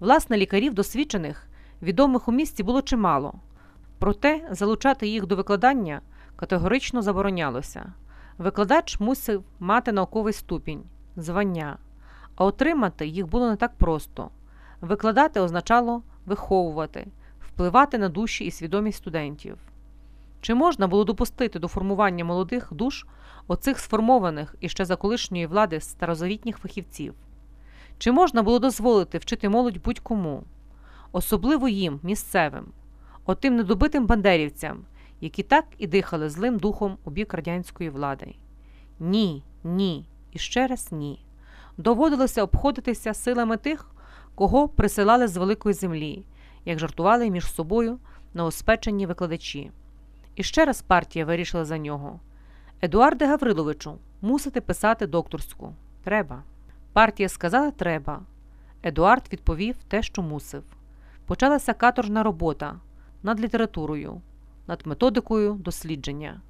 Власне, лікарів досвідчених, відомих у місті було чимало, проте залучати їх до викладання категорично заборонялося. Викладач мусив мати науковий ступінь, звання, а отримати їх було не так просто. Викладати означало виховувати, впливати на душі і свідомість студентів. Чи можна було допустити до формування молодих душ оцих сформованих іще за колишньої влади старозавітніх фахівців? Чи можна було дозволити вчити молодь будь-кому, особливо їм, місцевим, отим недобитим бандерівцям, які так і дихали злим духом у бік радянської влади? Ні, ні і ще раз ні. Доводилося обходитися силами тих, кого присилали з великої землі, як жартували між собою новоспечені викладачі. І ще раз партія вирішила за нього. Едуарде Гавриловичу, мусите писати докторську. Треба. Партія сказала треба. Едуард відповів те, що мусив. Почалася каторжна робота над літературою, над методикою дослідження.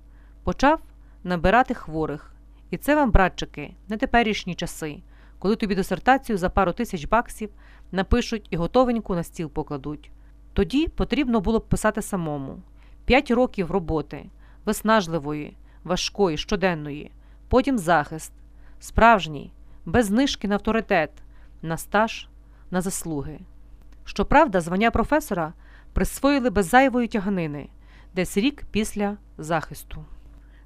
Почав набирати хворих. І це вам, братчики, не теперішні часи, коли тобі дисертацію за пару тисяч баксів напишуть і готовеньку на стіл покладуть. Тоді потрібно було б писати самому. П'ять років роботи, виснажливої, важкої, щоденної, потім захист, справжній, без знижки на авторитет, на стаж, на заслуги. Щоправда, звання професора присвоїли без зайвої тяганини, десь рік після захисту.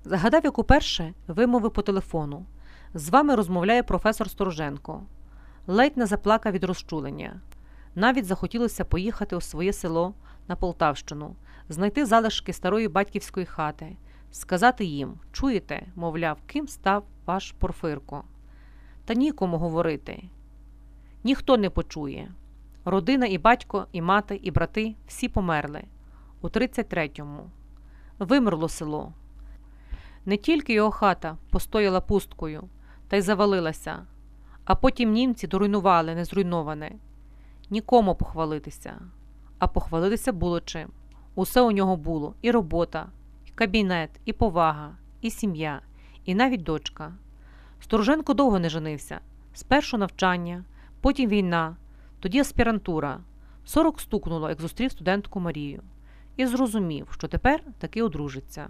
Загадав, як уперше вимовив по телефону. З вами розмовляє професор Стороженко. Ледь не заплакав від розчулення. Навіть захотілося поїхати у своє село на Полтавщину, знайти залишки старої батьківської хати, сказати їм чуєте, мовляв, ким став ваш Порфирко. Та нікому говорити. Ніхто не почує. Родина і батько, і мати, і брати всі померли у 33-му. Вимерло село. Не тільки його хата постояла пусткою та й завалилася, а потім німці доруйнували незруйноване. Нікому похвалитися, а похвалитися було чим. Усе у нього було і робота, і кабінет, і повага, і сім'я, і навіть дочка. Стороженко довго не женився. Спершу навчання, потім війна, тоді аспірантура. Сорок стукнуло, як зустрів студентку Марію, і зрозумів, що тепер таки одружиться.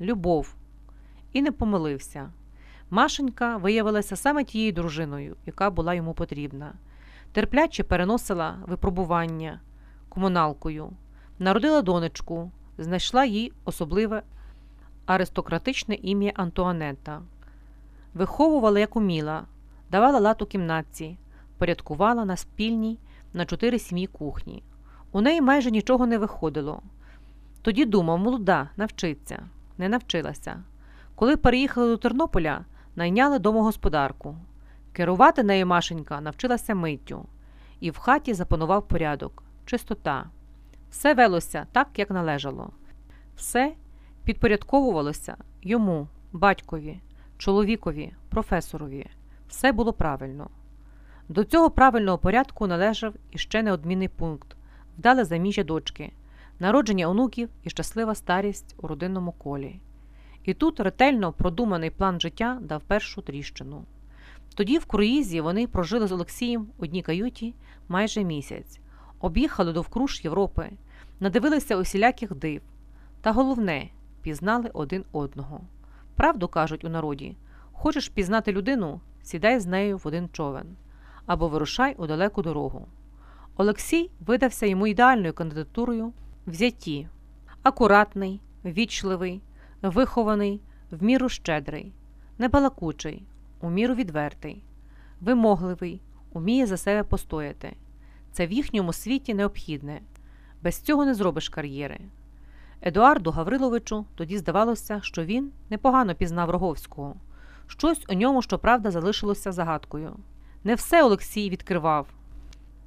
Любов. І не помилився. Машенька виявилася саме тією дружиною, яка була йому потрібна. Терпляче переносила випробування комуналкою, народила донечку, знайшла їй особливе аристократичне ім'я Антуанетта, виховувала, як уміла, давала лад у кімнатці, порядкувала на спільній на чотири сім'ї кухні. У неї майже нічого не виходило. Тоді думав, молода, навчиться, не навчилася. Коли переїхали до Тернополя, найняли домогосподарку. Керувати нею Машенька навчилася миттю, і в хаті запанував порядок, чистота. Все велося так, як належало. Все підпорядковувалося йому, батькові, чоловікові, професорові. Все було правильно. До цього правильного порядку належав іще неодмінний пункт вдале заміжжя дочки, народження онуків і щаслива старість у родинному колі. І тут ретельно продуманий план життя дав першу тріщину. Тоді в круїзі вони прожили з Олексієм у одній каюті майже місяць, об'їхали довкруж Європи, надивилися усіляких див. Та головне пізнали один одного. Правду кажуть у народі: хочеш пізнати людину, сідай з нею в один човен або вирушай у далеку дорогу. Олексій видався йому ідеальною кандидатурою в зятті. акуратний, вічливий, вихований, в міру щедрий, небалакучий, у міру відвертий, вимогливий, уміє за себе постояти. Це в їхньому світі необхідне. Без цього не зробиш кар'єри. Едуарду Гавриловичу тоді здавалося, що він непогано пізнав Роговського. Щось у ньому, щоправда, залишилося загадкою. Не все Олексій відкривав,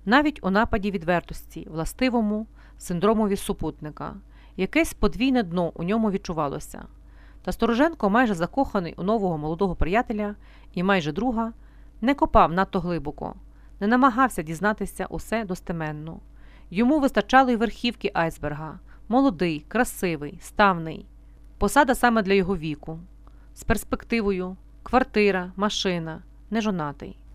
навіть у нападі відвертості, властивому синдромові супутника, якесь подвійне дно у ньому відчувалося. Та Стороженко, майже закоханий у нового молодого приятеля і майже друга, не копав надто глибоко, не намагався дізнатися усе достеменно. Йому вистачало й верхівки айсберга молодий, красивий, ставний, посада саме для його віку, з перспективою, квартира, машина, нежонатий.